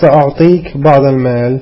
سأعطيك بعض المال.